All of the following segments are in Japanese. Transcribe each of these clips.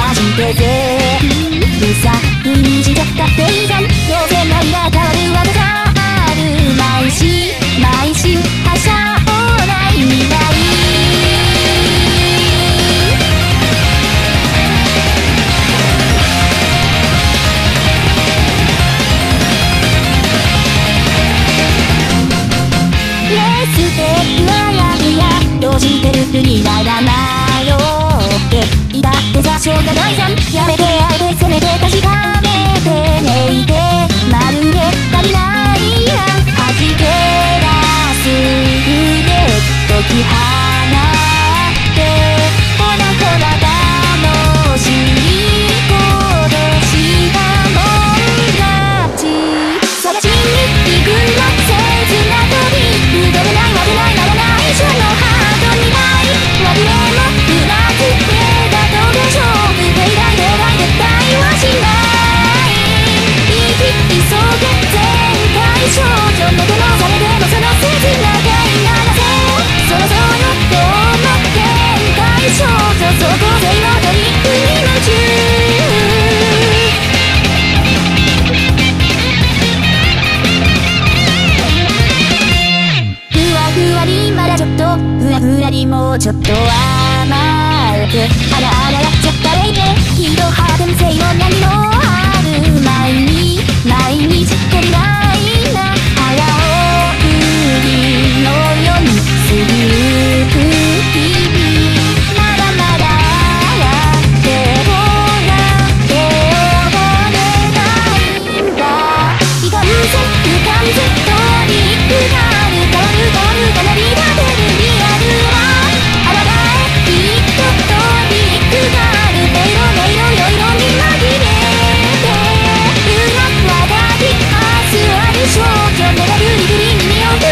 らしてぜうさにじちゃった定んどうせなんだ変るわけがある毎週毎週はしゃおない未来レスペクはやりやどう。してる国にならないよ解散やめてあえてせめて確かめてねいて。まるで足りないやん。はじけ出す。ね解き放もうちょっと甘くあらあらやっちゃったレイね。ヒーロー派伝性も何も。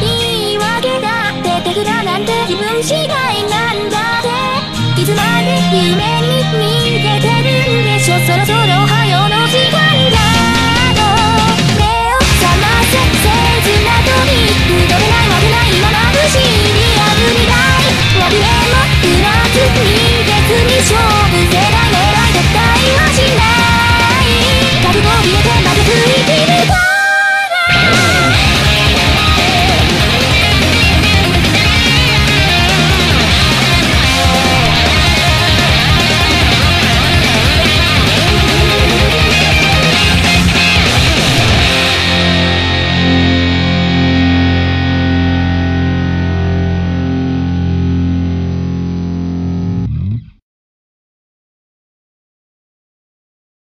言い訳だって手札なんて自分次第なんだぜ。いつまで